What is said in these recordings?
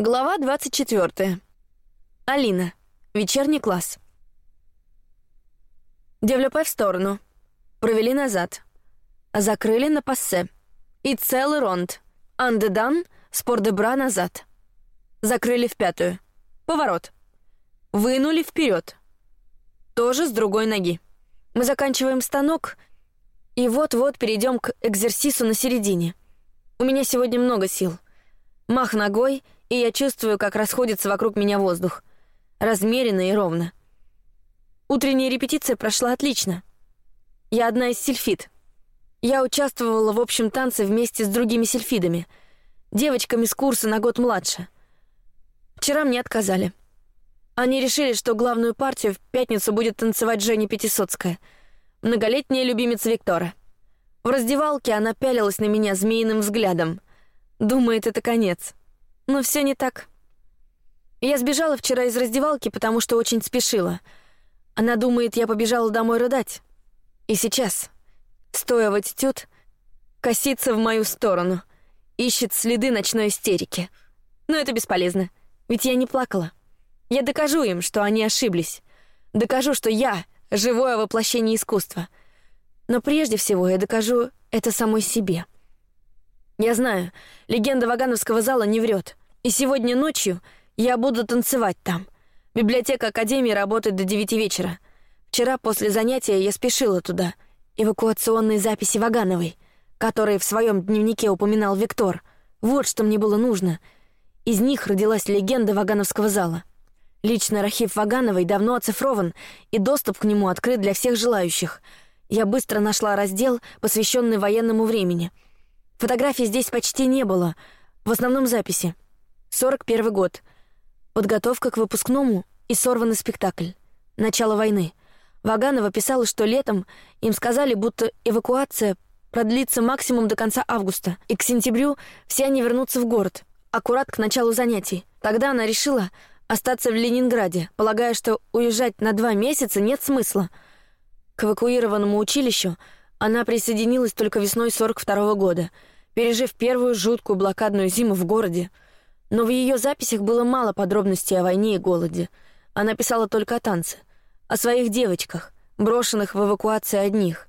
Глава 24. Алина. Вечерний класс. Девлюпе в сторону. Провели назад. Закрыли на пассе. И целый ронд. Андедан, спордебра назад. Закрыли в пятую. Поворот. Вынули вперед. Тоже с другой ноги. Мы заканчиваем станок, и вот-вот перейдем к экзерсису на середине. У меня сегодня много сил. Мах ногой — и я чувствую, как расходится вокруг меня воздух. Размеренно и ровно. Утренняя репетиция прошла отлично. Я одна из сельфид. Я участвовала в общем танце вместе с другими сельфидами, девочками с курса на год младше. Вчера мне отказали. Они решили, что главную партию в пятницу будет танцевать Женя Пятисоцкая, многолетняя любимица Виктора. В раздевалке она пялилась на меня змеиным взглядом. Думает, это конец. Но все не так. Я сбежала вчера из раздевалки, потому что очень спешила. Она думает, я побежала домой рыдать. И сейчас, стоя в аттитюд, косится в мою сторону, ищет следы ночной истерики. Но это бесполезно, ведь я не плакала. Я докажу им, что они ошиблись. Докажу, что я — живое воплощение искусства. Но прежде всего я докажу это самой себе. Я знаю, легенда Вагановского зала не врет. И сегодня ночью я буду танцевать там. Библиотека Академии работает до девяти вечера. Вчера после занятия я спешила туда. Эвакуационные записи Вагановой, которые в своем дневнике упоминал Виктор. Вот что мне было нужно. Из них родилась легенда Вагановского зала. Личный архив Вагановой давно оцифрован, и доступ к нему открыт для всех желающих. Я быстро нашла раздел, посвященный военному времени. Фотографий здесь почти не было, в основном записи. 41 год. Подготовка к выпускному и сорванный спектакль. Начало войны. Ваганова писала, что летом им сказали, будто эвакуация продлится максимум до конца августа, и к сентябрю все они вернутся в город, аккурат к началу занятий. Тогда она решила остаться в Ленинграде, полагая, что уезжать на два месяца нет смысла. К эвакуированному училищу она присоединилась только весной 42 -го года, пережив первую жуткую блокадную зиму в городе — но в ее записях было мало подробностей о войне и голоде. Она писала только о танце, о своих девочках, брошенных в эвакуации одних.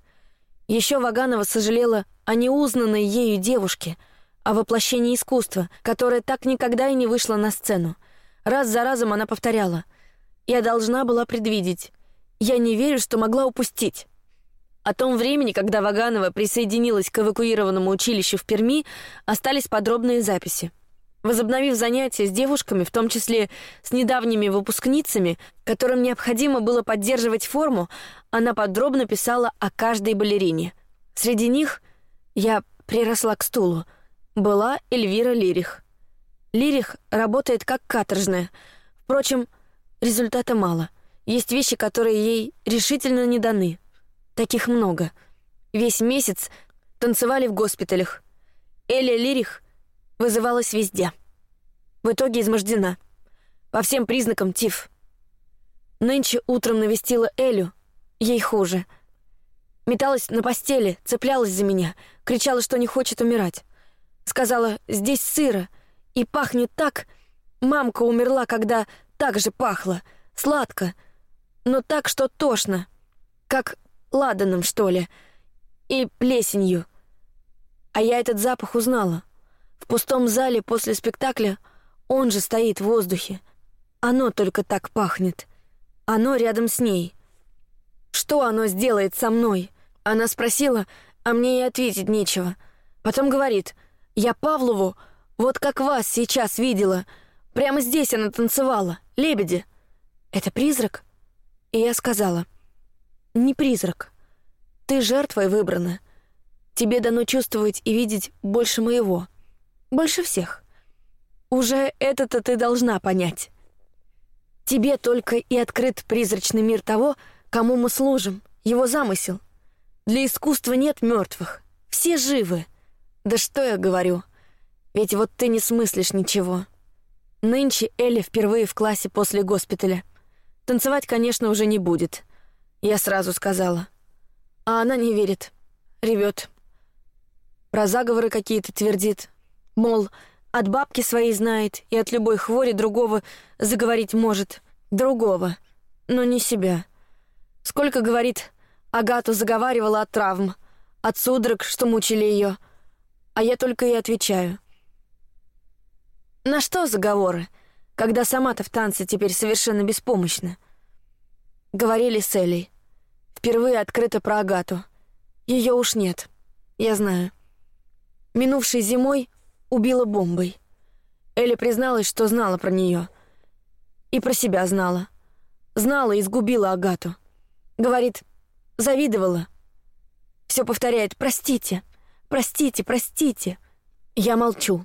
Еще Ваганова сожалела о неузнанной ею девушке, о воплощении искусства, которое так никогда и не вышло на сцену. Раз за разом она повторяла: "Я должна была предвидеть. Я не верю, что могла упустить". О том времени, когда Ваганова присоединилась к эвакуированному училищу в Перми, остались подробные записи. Возобновив занятия с девушками, в том числе с недавними выпускницами, которым необходимо было поддерживать форму, она подробно писала о каждой балерине. Среди них я приросла к стулу. Была Эльвира Лирих. Лирих работает как каторжная. Впрочем, результата мало. Есть вещи, которые ей решительно не даны. Таких много. Весь месяц танцевали в госпиталях. Эля Лирих — Вызывалась везде. В итоге измождена. По всем признакам тиф. Нынче утром навестила Элю. Ей хуже. Металась на постели, цеплялась за меня, кричала, что не хочет умирать. Сказала, здесь сыро и пахнет так. Мамка умерла, когда так же пахло, сладко, но так, что тошно, как ладаном, что ли, и плесенью. А я этот запах узнала. В пустом зале после спектакля он же стоит в воздухе. Оно только так пахнет. Оно рядом с ней. Что оно сделает со мной? Она спросила, а мне и ответить нечего. Потом говорит: "Я Павлову, вот как вас сейчас видела. Прямо здесь она танцевала, лебеди. Это призрак?" И я сказала: "Не призрак. Ты жертвой выбрана. Тебе дано чувствовать и видеть больше моего." Больше всех. Уже это-то ты должна понять. Тебе только и открыт призрачный мир того, кому мы служим, его замысел. Для искусства нет мертвых, все живы. Да что я говорю? Ведь вот ты не смыслишь ничего. Нынче Элли впервые в классе после госпиталя. Танцевать, конечно, уже не будет. Я сразу сказала. А она не верит, ревет. Про заговоры какие-то твердит, Мол, От бабки своей знает и от любой хвори другого заговорить может. Другого, но не себя. Сколько, говорит, Агату заговаривала от травм, от судорог, что мучили ее, а я только и отвечаю. На что заговоры, когда сама-то в танце теперь совершенно беспомощна? Говорили с Элей. Впервые открыто про Агату. Ее уж нет, я знаю. Минувшей зимой убила бомбой. Элли призналась, что знала про нее. И про себя знала. Знала и сгубила Агату. Говорит, завидовала. Все повторяет «простите, простите, простите». Я молчу.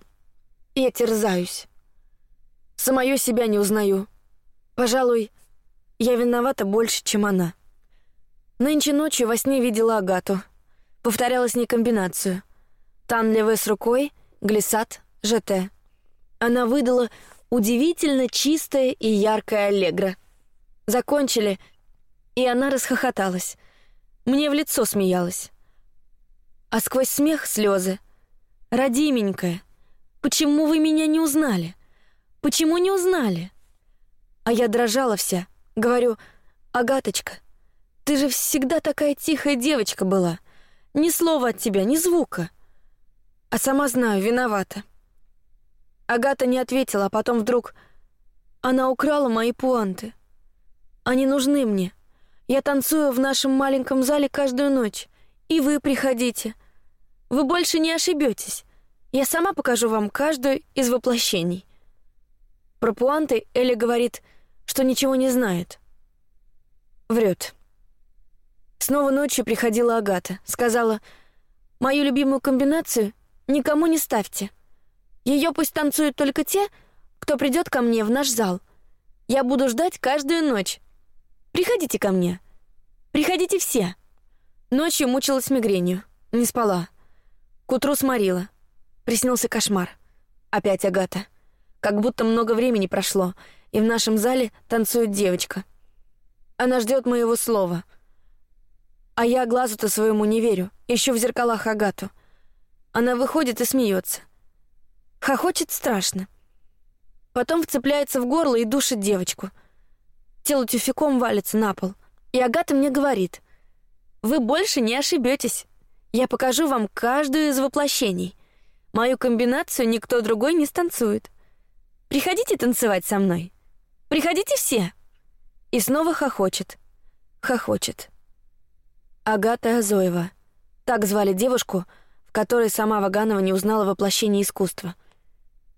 Я терзаюсь. Самую себя не узнаю. Пожалуй, я виновата больше, чем она. Нынче ночью во сне видела Агату. Повторяла с ней комбинацию. Танлеве с рукой, глиссад, ЖТ. Она выдала удивительно чистое и яркое аллегро. Закончили, и она расхохоталась. Мне в лицо смеялась. А сквозь смех слезы. Родименькая, почему вы меня не узнали? Почему не узнали? А я дрожала вся. Говорю, Агаточка, ты же всегда такая тихая девочка была. Ни слова от тебя, ни звука. А сама знаю, виновата. Агата не ответила, а потом вдруг... Она украла мои пуанты. Они нужны мне. Я танцую в нашем маленьком зале каждую ночь. И вы приходите. Вы больше не ошибетесь. Я сама покажу вам каждую из воплощений. Про пуанты Элли говорит, что ничего не знает. Врет. Снова ночью приходила Агата. Сказала, «Мою любимую комбинацию никому не ставьте. Ее пусть танцуют только те, кто придет ко мне в наш зал. Я буду ждать каждую ночь. Приходите ко мне. Приходите все. Ночью мучилась мигренью, не спала. К утру сморила. Приснился кошмар. Опять Агата. Как будто много времени прошло, и в нашем зале танцует девочка. Она ждет моего слова. А я глазу-то своему не верю. Ищу в зеркалах Агату. Она выходит и смеется. Хохочет страшно. Потом вцепляется в горло и душит девочку. Тело тюфяком валится на пол. И Агата мне говорит, «Вы больше не ошибетесь. Я покажу вам каждую из воплощений. Мою комбинацию никто другой не станцует. Приходите танцевать со мной. Приходите все». И снова хохочет. Хохочет. Агата Азоева. Так звали девушку, которой сама Ваганова не узнала воплощение искусства —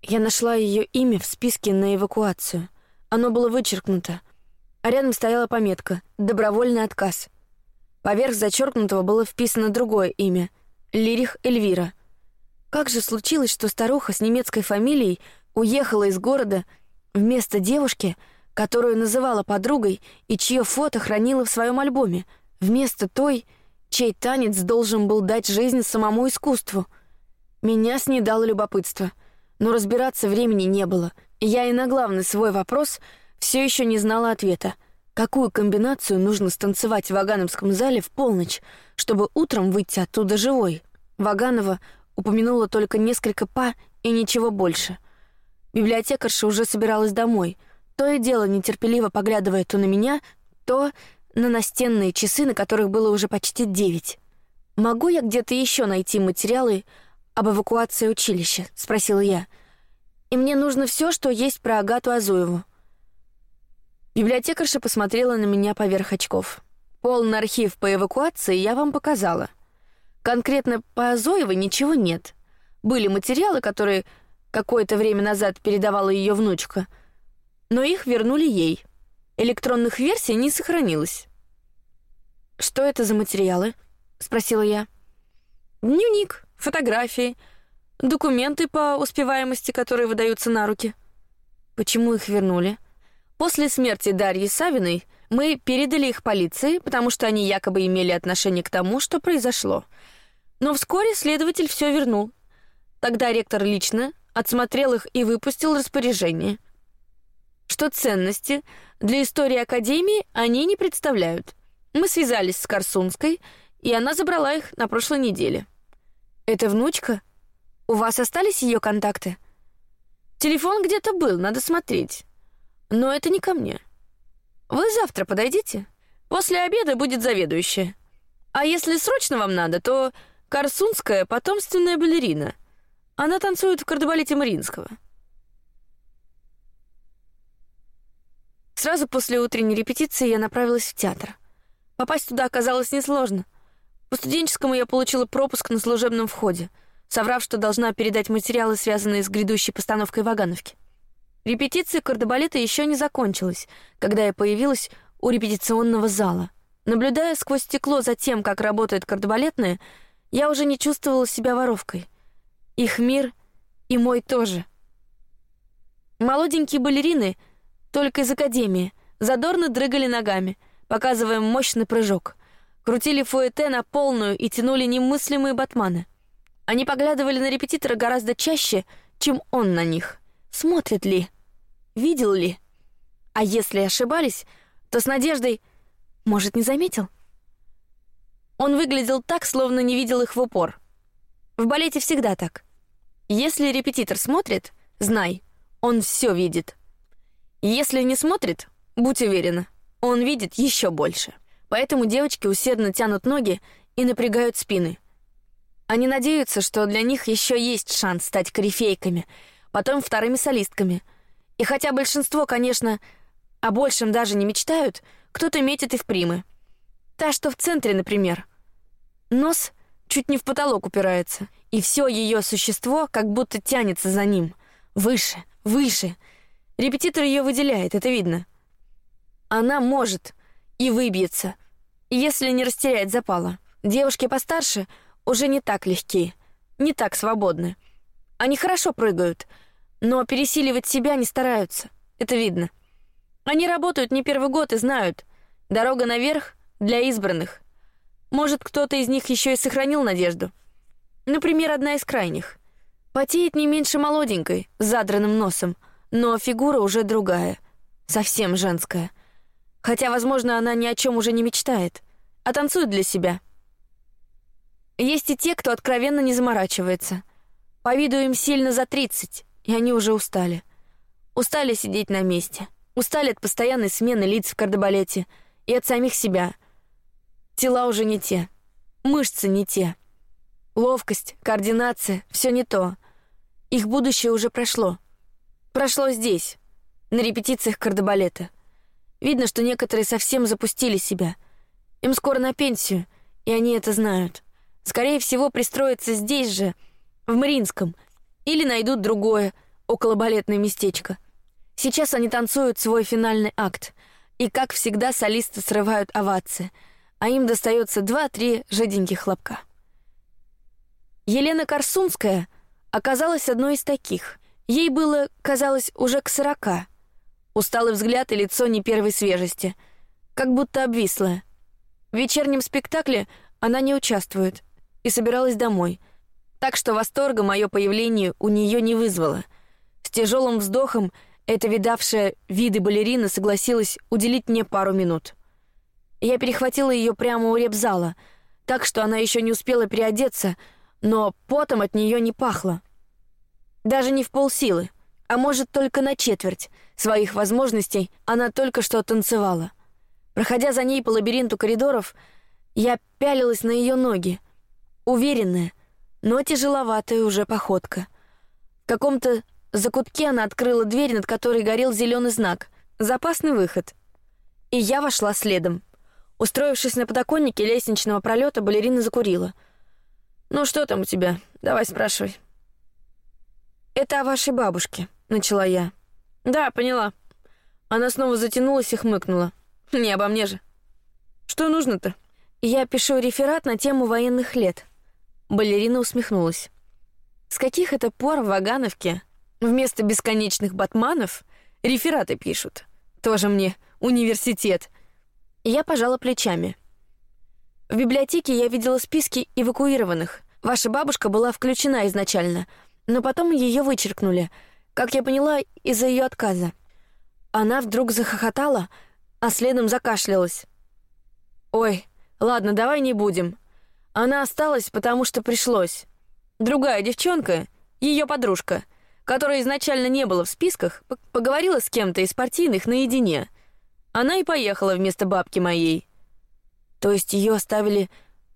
я нашла ее имя в списке на эвакуацию. Оно было вычеркнуто, а рядом стояла пометка «Добровольный отказ». Поверх зачеркнутого было вписано другое имя — Лирих Эльвира. Как же случилось, что старуха с немецкой фамилией уехала из города вместо девушки, которую называла подругой и чье фото хранила в своем альбоме, вместо той, чей танец должен был дать жизнь самому искусству? Меня снедало любопытство — но разбираться времени не было. Я и на главный свой вопрос все еще не знала ответа. Какую комбинацию нужно станцевать в Вагановском зале в полночь, чтобы утром выйти оттуда живой? Ваганова упомянула только несколько па и ничего больше. Библиотекарша уже собиралась домой. То и дело нетерпеливо поглядывая то на меня, то на настенные часы, на которых было уже почти девять. Могу я где-то еще найти материалы об эвакуации училища?» — спросила я. «И мне нужно все, что есть про Агату Азуеву». Библиотекарша посмотрела на меня поверх очков. Полный архив по эвакуации я вам показала. Конкретно по Азоевой ничего нет. Были материалы, которые какое-то время назад передавала ее внучка, но их вернули ей. Электронных версий не сохранилось. Что это за материалы? – спросила я. Дневник, фотографии, документы по успеваемости, которые выдаются на руки. Почему их вернули? После смерти Дарьи Савиной мы передали их полиции, потому что они якобы имели отношение к тому, что произошло. Но вскоре следователь все вернул. Тогда ректор лично отсмотрел их и выпустил распоряжение, что ценности для истории академии они не представляют. Мы связались с Корсунской, и она забрала их на прошлой неделе. Это внучка? У вас остались ее контакты? Телефон где-то был, надо смотреть. Но это не ко мне. Вы завтра подойдите. После обеда будет заведующая. А если срочно вам надо, то Корсунская потомственная балерина. Она танцует в кардебалете Мариинского. Сразу после утренней репетиции я направилась в театр. Попасть туда оказалось несложно. По студенческому я получила пропуск на служебном входе, соврав, что должна передать материалы, связанные с грядущей постановкой Вагановки. Репетиция кардебалета еще не закончилась, когда я появилась у репетиционного зала. Наблюдая сквозь стекло за тем, как работает кардебалетная, я уже не чувствовала себя воровкой. Их мир и мой тоже. Молоденькие балерины, только из академии, задорно дрыгали ногами, показывая мощный прыжок. Крутили фуэте на полную и тянули немыслимые батманы. Они поглядывали на репетитора гораздо чаще, чем он на них. Смотрит ли? Видел ли? А если ошибались, то с надеждой, может, не заметил? Он выглядел так, словно не видел их в упор. В балете всегда так. Если репетитор смотрит, знай, он все видит. Если не смотрит, будь уверена, он видит еще больше. Поэтому девочки усердно тянут ноги и напрягают спины. Они надеются, что для них еще есть шанс стать корифейками, потом вторыми солистками. И хотя большинство, конечно, о большем даже не мечтают, кто-то метит и в примы. Та, что в центре, например. Нос чуть не в потолок упирается, и все ее существо как будто тянется за ним. Выше, выше. Репетитор ее выделяет, это видно. Она может и выбьется, если не растеряет запала. Девушки постарше уже не так легкие, не так свободны. Они хорошо прыгают, но пересиливать себя не стараются. Это видно. Они работают не первый год и знают, дорога наверх для избранных. Может, кто-то из них еще и сохранил надежду. Например, одна из крайних. Потеет не меньше молоденькой, с задранным носом, но фигура уже другая, совсем женская. Хотя, возможно, она ни о чем уже не мечтает, а танцует для себя. Есть и те, кто откровенно не заморачивается. По виду им сильно за тридцать, и они уже устали. Устали сидеть на месте. Устали от постоянной смены лиц в кардебалете и от самих себя. Тела уже не те, мышцы не те. Ловкость, координация — все не то. Их будущее уже прошло. Прошло здесь, на репетициях кардебалета. Видно, что некоторые совсем запустили себя. Им скоро на пенсию, и они это знают. Скорее всего, пристроятся здесь же, в Мариинском, или найдут другое, околобалетное местечко — Сейчас они танцуют свой финальный акт, и, как всегда, солисты срывают овации, а им достается два-три жиденьких хлопка. Елена Корсунская оказалась одной из таких. Ей было, казалось, уже к сорока. Усталый взгляд и лицо не первой свежести, как будто обвислое. В вечернем спектакле она не участвует и собиралась домой, так что восторга мое появление у нее не вызвало. С тяжелым вздохом эта видавшая виды балерина согласилась уделить мне пару минут. Я перехватила ее прямо у репзала, так что она еще не успела переодеться, но потом от нее не пахло. Даже не в полсилы, а может только на четверть своих возможностей она только что танцевала. Проходя за ней по лабиринту коридоров, я пялилась на ее ноги, уверенная, но тяжеловатая уже походка. В каком-то закутке она открыла дверь, над которой горел зеленый знак «Запасный выход». И я вошла следом. Устроившись на подоконнике лестничного пролета, балерина закурила. «Ну что там у тебя? Давай спрашивай». «Это о вашей бабушке», — начала я. «Да, поняла». Она снова затянулась и хмыкнула. «Не обо мне же». «Что нужно-то?» «Я пишу реферат на тему военных лет». Балерина усмехнулась. «С каких это пор в Вагановке Вместо бесконечных батманов рефераты пишут. Тоже мне университет. Я пожала плечами. В библиотеке я видела списки эвакуированных. Ваша бабушка была включена изначально, но потом ее вычеркнули, как я поняла, из-за ее отказа. Она вдруг захохотала, а следом закашлялась. Ой, ладно, давай не будем. Она осталась, потому что пришлось. Другая девчонка, ее подружка, которой изначально не было в списках, поговорила с кем-то из партийных наедине. Она и поехала вместо бабки моей. То есть ее оставили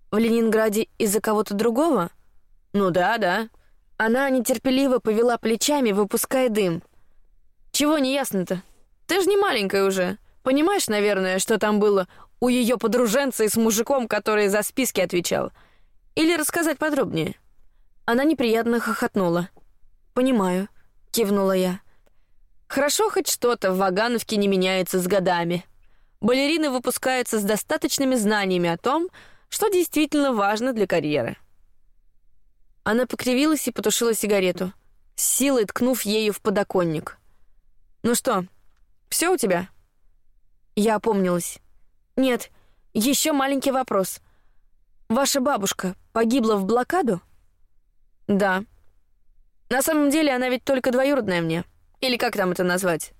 в Ленинграде из-за кого-то другого? Ну да, да. Она нетерпеливо повела плечами, выпуская дым. Чего не ясно-то? Ты ж не маленькая уже. Понимаешь, наверное, что там было у ее подруженца и с мужиком, который за списки отвечал. Или рассказать подробнее? Она неприятно хохотнула. «Понимаю», — кивнула я. «Хорошо хоть что-то в Вагановке не меняется с годами. Балерины выпускаются с достаточными знаниями о том, что действительно важно для карьеры». Она покривилась и потушила сигарету, силой ткнув ею в подоконник. «Ну что, все у тебя?» Я опомнилась. «Нет, еще маленький вопрос. Ваша бабушка погибла в блокаду?» «Да», на самом деле она ведь только двоюродная мне. Или как там это назвать?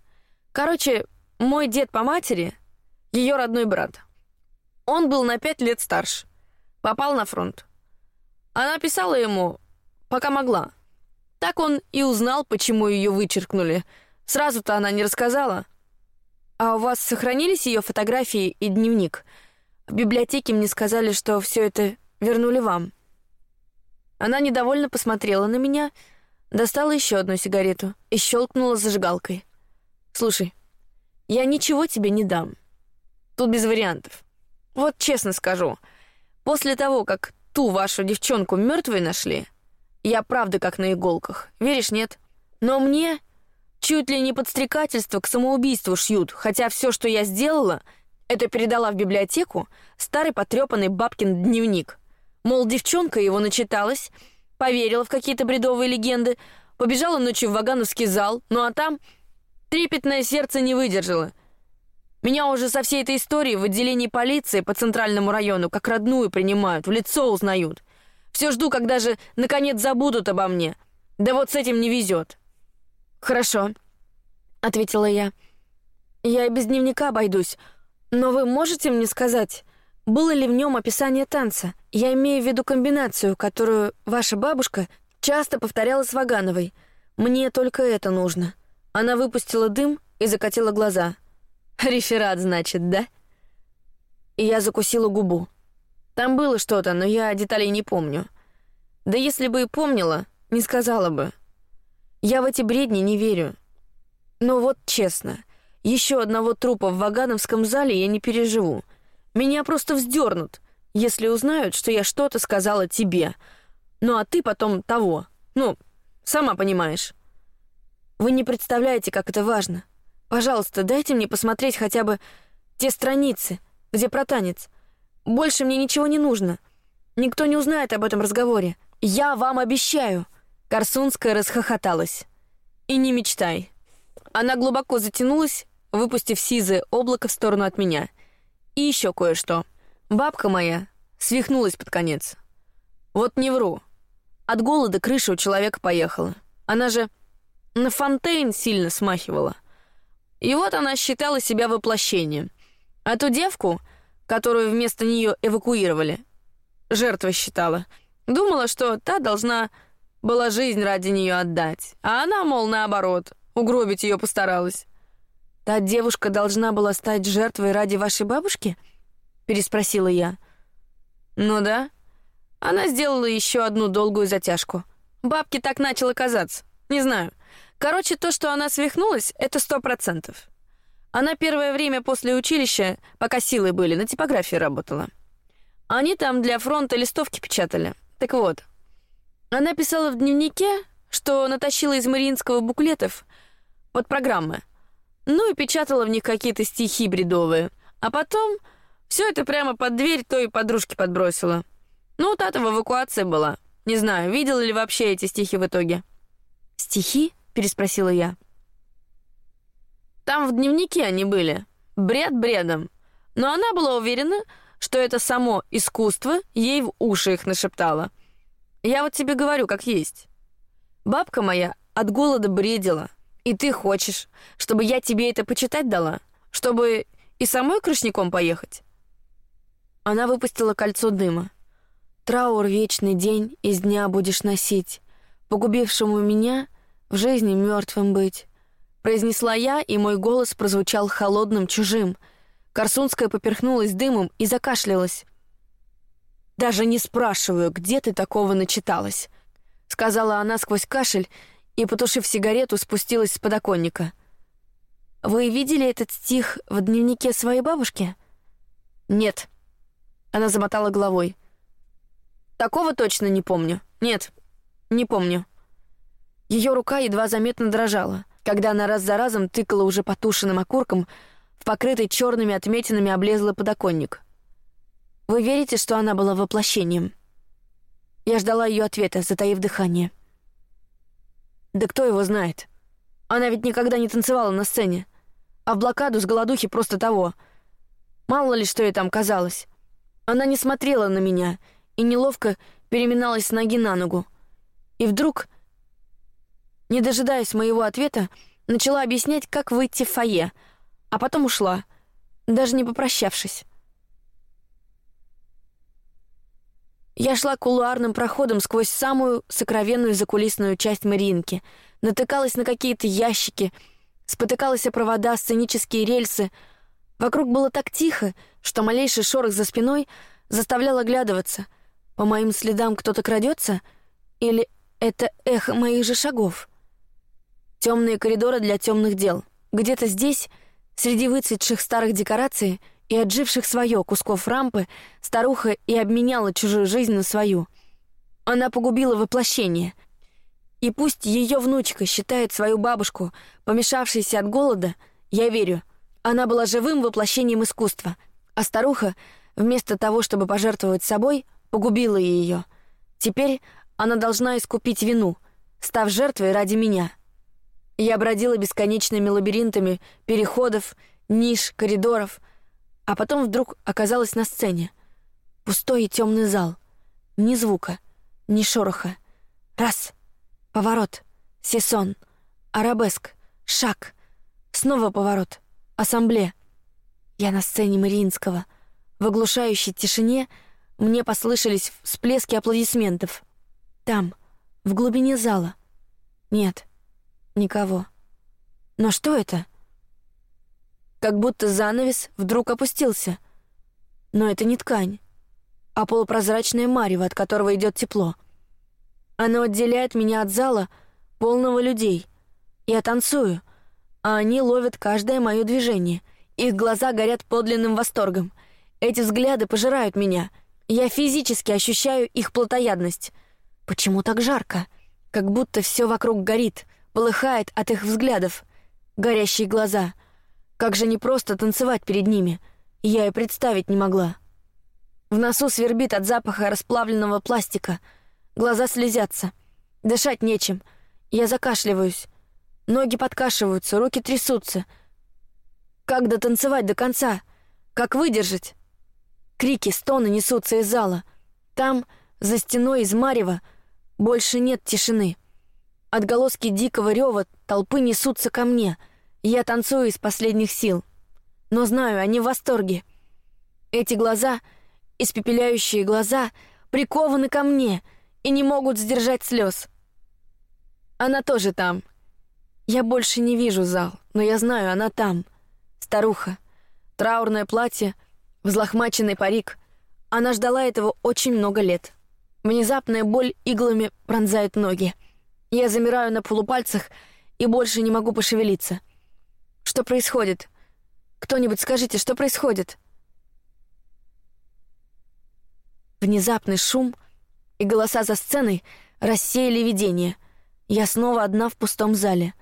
Короче, мой дед по матери — ее родной брат. Он был на пять лет старше. Попал на фронт. Она писала ему, пока могла. Так он и узнал, почему ее вычеркнули. Сразу-то она не рассказала. А у вас сохранились ее фотографии и дневник? В библиотеке мне сказали, что все это вернули вам. Она недовольно посмотрела на меня — Достала еще одну сигарету и щелкнула зажигалкой. «Слушай, я ничего тебе не дам. Тут без вариантов. Вот честно скажу, после того, как ту вашу девчонку мертвой нашли, я правда как на иголках. Веришь, нет? Но мне чуть ли не подстрекательство к самоубийству шьют, хотя все, что я сделала, это передала в библиотеку старый потрепанный бабкин дневник. Мол, девчонка его начиталась — поверила в какие-то бредовые легенды, побежала ночью в Вагановский зал, ну а там трепетное сердце не выдержало. Меня уже со всей этой историей в отделении полиции по центральному району как родную принимают, в лицо узнают. Все жду, когда же наконец забудут обо мне. Да вот с этим не везет. Хорошо, ответила я. Я и без дневника обойдусь, но вы можете мне сказать, было ли в нем описание танца? Я имею в виду комбинацию, которую ваша бабушка часто повторяла с Вагановой. Мне только это нужно. Она выпустила дым и закатила глаза. Реферат, значит, да? И я закусила губу. Там было что-то, но я деталей не помню. Да если бы и помнила, не сказала бы. Я в эти бредни не верю. Но вот честно, еще одного трупа в Вагановском зале я не переживу. Меня просто вздернут, если узнают, что я что-то сказала тебе. Ну а ты потом того. Ну, сама понимаешь. Вы не представляете, как это важно. Пожалуйста, дайте мне посмотреть хотя бы те страницы, где про танец. Больше мне ничего не нужно. Никто не узнает об этом разговоре. Я вам обещаю. Корсунская расхохоталась. И не мечтай. Она глубоко затянулась, выпустив сизое облако в сторону от меня — и еще кое-что. Бабка моя свихнулась под конец. Вот не вру. От голода крыша у человека поехала. Она же на Фонтейн сильно смахивала. И вот она считала себя воплощением. А ту девку, которую вместо нее эвакуировали, жертва считала. Думала, что та должна была жизнь ради нее отдать. А она, мол, наоборот, угробить ее постаралась. Та девушка должна была стать жертвой ради вашей бабушки? переспросила я. Ну да. Она сделала еще одну долгую затяжку. Бабке так начало казаться. Не знаю. Короче, то, что она свихнулась, это сто процентов. Она первое время после училища, пока силы были, на типографии работала. Они там для фронта листовки печатали. Так вот, она писала в дневнике, что натащила из мариинского буклетов под программы — ну и печатала в них какие-то стихи бредовые. А потом все это прямо под дверь той подружки подбросила. Ну, та-то в эвакуации была. Не знаю, видела ли вообще эти стихи в итоге. «Стихи?» — переспросила я. Там в дневнике они были. Бред бредом. Но она была уверена, что это само искусство ей в уши их нашептало. Я вот тебе говорю, как есть. Бабка моя от голода бредила — и ты хочешь, чтобы я тебе это почитать дала? Чтобы и самой крышником поехать?» Она выпустила кольцо дыма. «Траур вечный день из дня будешь носить. Погубившему меня в жизни мертвым быть», — произнесла я, и мой голос прозвучал холодным, чужим. Корсунская поперхнулась дымом и закашлялась. «Даже не спрашиваю, где ты такого начиталась», — сказала она сквозь кашель и, потушив сигарету, спустилась с подоконника. «Вы видели этот стих в дневнике своей бабушки?» «Нет». Она замотала головой. «Такого точно не помню. Нет, не помню». Ее рука едва заметно дрожала, когда она раз за разом тыкала уже потушенным окурком в покрытый черными отметинами облезлый подоконник. «Вы верите, что она была воплощением?» Я ждала ее ответа, затаив дыхание. «Да кто его знает? Она ведь никогда не танцевала на сцене. А в блокаду с голодухи просто того. Мало ли, что ей там казалось. Она не смотрела на меня и неловко переминалась с ноги на ногу. И вдруг не дожидаясь моего ответа, начала объяснять, как выйти в фойе, а потом ушла, даже не попрощавшись. Я шла кулуарным проходом сквозь самую сокровенную закулисную часть Мариинки, натыкалась на какие-то ящики, спотыкалась о провода, сценические рельсы. Вокруг было так тихо, что малейший шорох за спиной заставлял оглядываться. По моим следам кто-то крадется, или это эхо моих же шагов? Темные коридоры для темных дел. Где-то здесь, среди выцветших старых декораций и отживших свое кусков рампы, старуха и обменяла чужую жизнь на свою. Она погубила воплощение. И пусть ее внучка считает свою бабушку, помешавшейся от голода, я верю, она была живым воплощением искусства, а старуха, вместо того, чтобы пожертвовать собой, погубила ее. Теперь она должна искупить вину, став жертвой ради меня. Я бродила бесконечными лабиринтами переходов, ниш, коридоров, а потом вдруг оказалась на сцене. Пустой и темный зал. Ни звука, ни шороха. Раз. Поворот. Сесон. Арабеск. Шаг. Снова поворот. Ассамбле. Я на сцене Мариинского. В оглушающей тишине мне послышались всплески аплодисментов. Там, в глубине зала. Нет, Никого. Но что это? Как будто занавес вдруг опустился. Но это не ткань, а полупрозрачное марево, от которого идет тепло. Оно отделяет меня от зала, полного людей. Я танцую, а они ловят каждое мое движение. Их глаза горят подлинным восторгом. Эти взгляды пожирают меня. Я физически ощущаю их плотоядность. Почему так жарко? Как будто все вокруг горит — полыхает от их взглядов, горящие глаза. Как же не просто танцевать перед ними, я и представить не могла. В носу свербит от запаха расплавленного пластика, глаза слезятся, дышать нечем. Я закашливаюсь, ноги подкашиваются, руки трясутся. Как дотанцевать до конца? Как выдержать? Крики, стоны несутся из зала. Там, за стеной из марева, больше нет тишины. Отголоски дикого рева толпы несутся ко мне. Я танцую из последних сил, но знаю, они в восторге. Эти глаза, испепеляющие глаза, прикованы ко мне и не могут сдержать слез. Она тоже там. Я больше не вижу зал, но я знаю, она там. Старуха, траурное платье, взлохмаченный парик. Она ждала этого очень много лет. Внезапная боль иглами пронзает ноги. Я замираю на полупальцах и больше не могу пошевелиться. Что происходит? Кто-нибудь скажите, что происходит? Внезапный шум и голоса за сценой рассеяли видение. Я снова одна в пустом зале.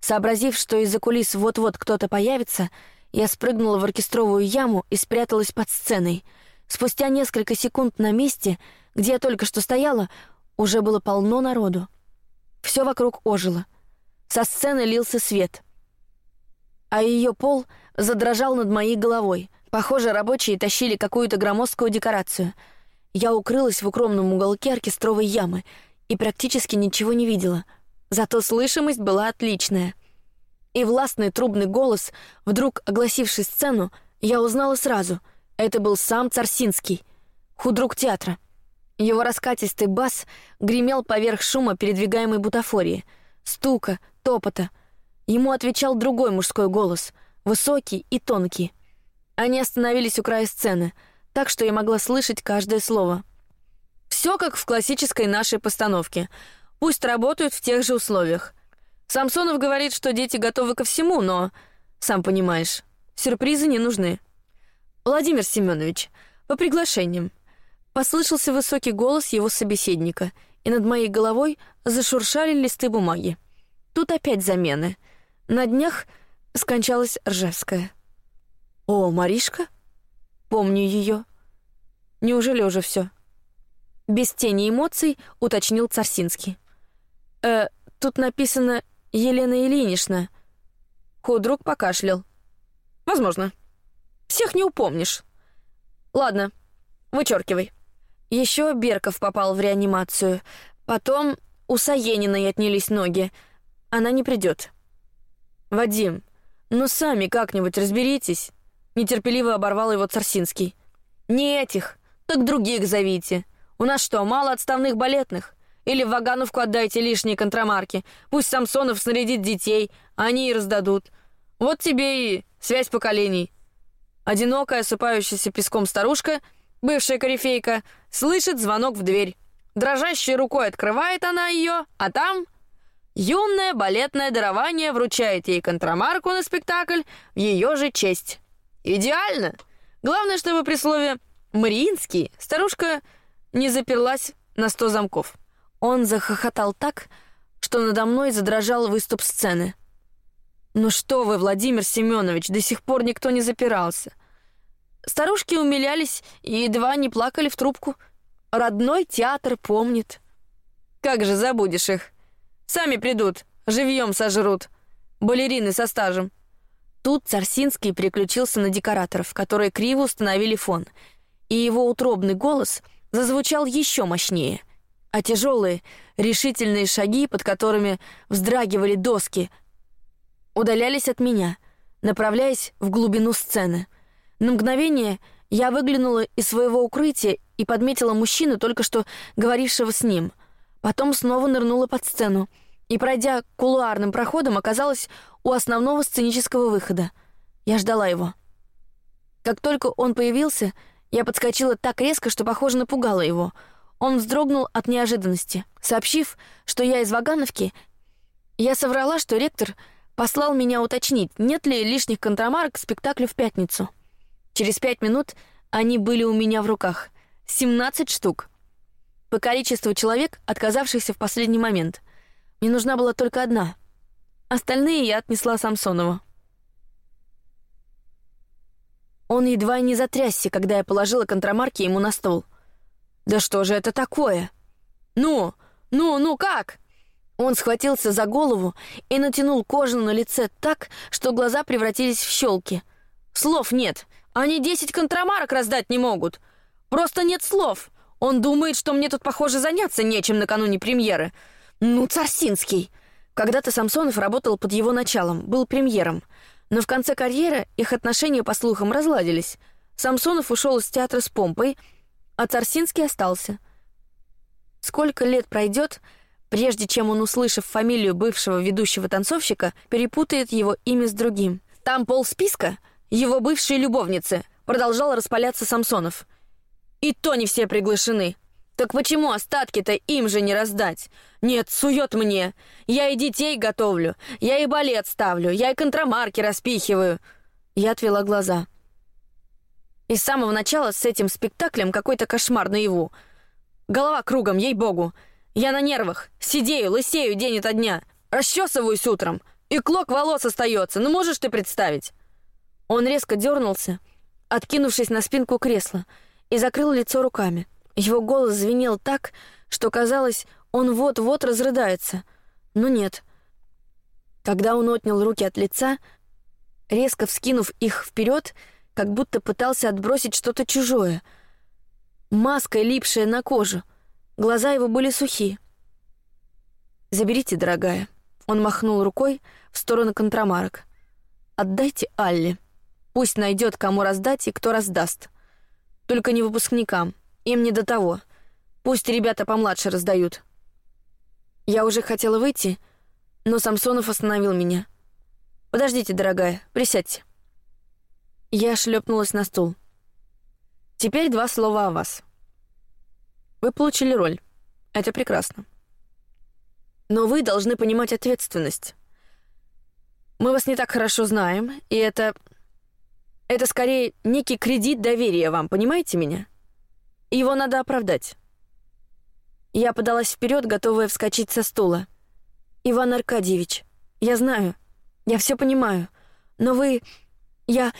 Сообразив, что из-за кулис вот-вот кто-то появится, я спрыгнула в оркестровую яму и спряталась под сценой. Спустя несколько секунд на месте, где я только что стояла, уже было полно народу. Все вокруг ожило. Со сцены лился свет, а ее пол задрожал над моей головой. Похоже, рабочие тащили какую-то громоздкую декорацию. Я укрылась в укромном уголке оркестровой ямы и практически ничего не видела. Зато слышимость была отличная. И властный трубный голос, вдруг огласивший сцену, я узнала сразу. Это был сам Царсинский, худрук театра. Его раскатистый бас гремел поверх шума передвигаемой бутафории. стука, топота. Ему отвечал другой мужской голос, высокий и тонкий. Они остановились у края сцены, так что я могла слышать каждое слово. Все как в классической нашей постановке. Пусть работают в тех же условиях. Самсонов говорит, что дети готовы ко всему, но, сам понимаешь, сюрпризы не нужны. Владимир Семенович, по приглашениям. Послышался высокий голос его собеседника, и над моей головой зашуршали листы бумаги. Тут опять замены. На днях скончалась Ржевская. О, Маришка? Помню ее. Неужели уже все? Без тени эмоций уточнил Царсинский. Э, тут написано Елена Ильинична. Худрук покашлял. Возможно. Всех не упомнишь. Ладно, вычеркивай. Еще Берков попал в реанимацию. Потом у Саениной отнялись ноги. Она не придет. Вадим, ну сами как-нибудь разберитесь. Нетерпеливо оборвал его Царсинский. Не этих, так других зовите. У нас что, мало отставных балетных? Или в Вагановку отдайте лишние контрамарки. Пусть Самсонов снарядит детей, они и раздадут. Вот тебе и связь поколений. Одинокая, осыпающаяся песком старушка, бывшая корифейка, слышит звонок в дверь. Дрожащей рукой открывает она ее, а там... Юное балетное дарование вручает ей контрамарку на спектакль в ее же честь. Идеально! Главное, чтобы при слове «Мариинский» старушка не заперлась на сто замков. Он захохотал так, что надо мной задрожал выступ сцены. «Ну что вы, Владимир Семенович, до сих пор никто не запирался». Старушки умилялись и едва не плакали в трубку. Родной театр помнит. Как же забудешь их? Сами придут, живьем сожрут. Балерины со стажем. Тут Царсинский переключился на декораторов, которые криво установили фон, и его утробный голос — зазвучал еще мощнее, а тяжелые, решительные шаги, под которыми вздрагивали доски, удалялись от меня, направляясь в глубину сцены. На мгновение я выглянула из своего укрытия и подметила мужчину, только что говорившего с ним. Потом снова нырнула под сцену и, пройдя кулуарным проходом, оказалась у основного сценического выхода. Я ждала его. Как только он появился, я подскочила так резко, что, похоже, напугала его. Он вздрогнул от неожиданности. Сообщив, что я из Вагановки, я соврала, что ректор послал меня уточнить, нет ли лишних контрамарок к спектаклю в пятницу. Через пять минут они были у меня в руках. 17 штук. По количеству человек, отказавшихся в последний момент. Мне нужна была только одна. Остальные я отнесла Самсонову. Он едва не затрясся, когда я положила контрамарки ему на стол. Да что же это такое? Ну, ну, ну как? Он схватился за голову и натянул кожу на лице так, что глаза превратились в щелки. Слов нет. Они десять контрамарок раздать не могут. Просто нет слов. Он думает, что мне тут, похоже, заняться нечем накануне премьеры. Ну, Царсинский. Когда-то Самсонов работал под его началом, был премьером. Но в конце карьеры их отношения, по слухам, разладились. Самсонов ушел из театра с помпой, а Царсинский остался. Сколько лет пройдет, прежде чем он, услышав фамилию бывшего ведущего танцовщика, перепутает его имя с другим? Там пол списка его бывшей любовницы, продолжал распаляться Самсонов. И то не все приглашены. Так почему остатки-то им же не раздать? Нет, сует мне. Я и детей готовлю, я и балет ставлю, я и контрамарки распихиваю. Я отвела глаза. И с самого начала с этим спектаклем какой-то кошмар наяву. Голова кругом, ей-богу. Я на нервах, сидею, лысею день ото дня, расчесываюсь утром, и клок волос остается. Ну можешь ты представить? Он резко дернулся, откинувшись на спинку кресла, и закрыл лицо руками. Его голос звенел так, что казалось, он вот-вот разрыдается. Но нет. Когда он отнял руки от лица, резко вскинув их вперед, как будто пытался отбросить что-то чужое. Маска, липшая на кожу. Глаза его были сухи. «Заберите, дорогая». Он махнул рукой в сторону контрамарок. «Отдайте Алле. Пусть найдет, кому раздать и кто раздаст. Только не выпускникам. Им не до того. Пусть ребята помладше раздают. Я уже хотела выйти, Но Самсонов остановил меня. «Подождите, дорогая, присядьте». Я шлепнулась на стул. «Теперь два слова о вас. Вы получили роль. Это прекрасно. Но вы должны понимать ответственность. Мы вас не так хорошо знаем, и это... Это скорее некий кредит доверия вам, понимаете меня? Его надо оправдать. Я подалась вперед, готовая вскочить со стула. Иван Аркадьевич, я знаю, я все понимаю, но вы... Я...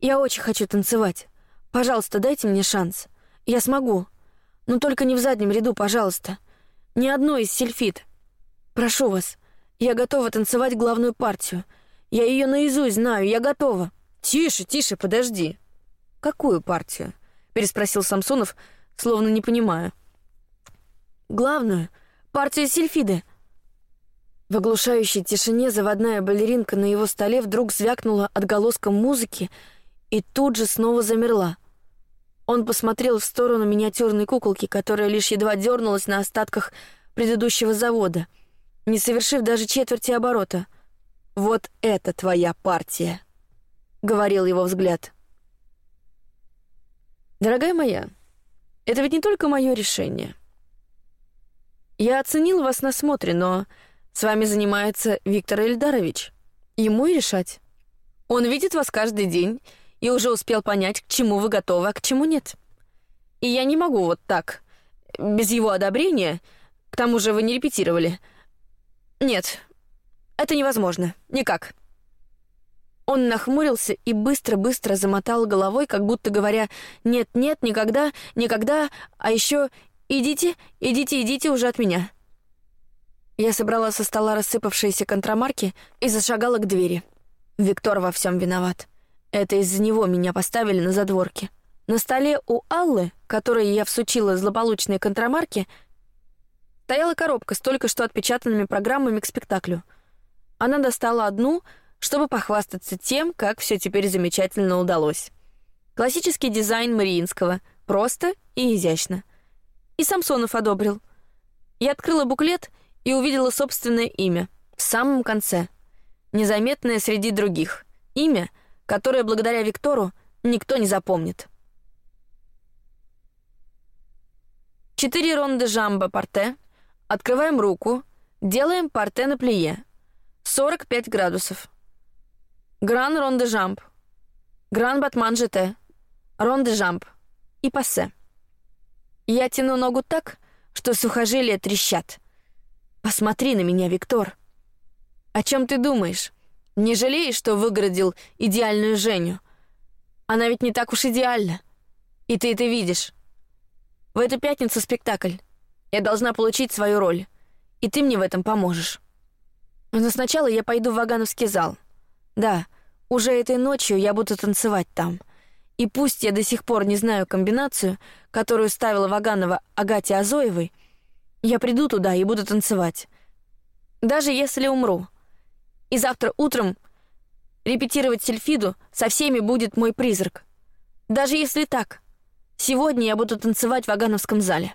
Я очень хочу танцевать. Пожалуйста, дайте мне шанс. Я смогу. Но только не в заднем ряду, пожалуйста. Ни одной из сельфит. Прошу вас. Я готова танцевать главную партию. Я ее наизусть знаю, я готова. Тише, тише, подожди. Какую партию? переспросил Самсонов, словно не понимая. Главную партию сельфиды. В оглушающей тишине заводная балеринка на его столе вдруг звякнула отголоском музыки и тут же снова замерла. Он посмотрел в сторону миниатюрной куколки, которая лишь едва дернулась на остатках предыдущего завода, не совершив даже четверти оборота. Вот это твоя партия, говорил его взгляд. Дорогая моя, это ведь не только мое решение. Я оценил вас на смотре, но с вами занимается Виктор Эльдарович. Ему и решать. Он видит вас каждый день и уже успел понять, к чему вы готовы, а к чему нет. И я не могу вот так, без его одобрения, к тому же вы не репетировали. Нет, это невозможно, никак. Он нахмурился и быстро-быстро замотал головой, как будто говоря «нет, нет, никогда, никогда, а еще идите, идите, идите уже от меня». Я собрала со стола рассыпавшиеся контрамарки и зашагала к двери. Виктор во всем виноват. Это из-за него меня поставили на задворке. На столе у Аллы, которой я всучила злополучные контрамарки, стояла коробка с только что отпечатанными программами к спектаклю. Она достала одну, чтобы похвастаться тем, как все теперь замечательно удалось. Классический дизайн Мариинского, просто и изящно. И Самсонов одобрил. Я открыла буклет и увидела собственное имя в самом конце, незаметное среди других. Имя — которое благодаря Виктору никто не запомнит. Четыре ронды жамба парте. Открываем руку, делаем парте на плие. 45 градусов. Гран ронде жамп. Гран батман жете. Ронде жамп. И пассе. Я тяну ногу так, что сухожилия трещат. Посмотри на меня, Виктор. О чем ты думаешь? Не жалеешь, что выгородил идеальную Женю? Она ведь не так уж идеальна. И ты это видишь. В эту пятницу спектакль. Я должна получить свою роль. И ты мне в этом поможешь. Но сначала я пойду в Вагановский зал. Да, уже этой ночью я буду танцевать там. И пусть я до сих пор не знаю комбинацию, которую ставила Ваганова Агате Азоевой, я приду туда и буду танцевать. Даже если умру. И завтра утром репетировать сельфиду со всеми будет мой призрак. Даже если так, сегодня я буду танцевать в Агановском зале.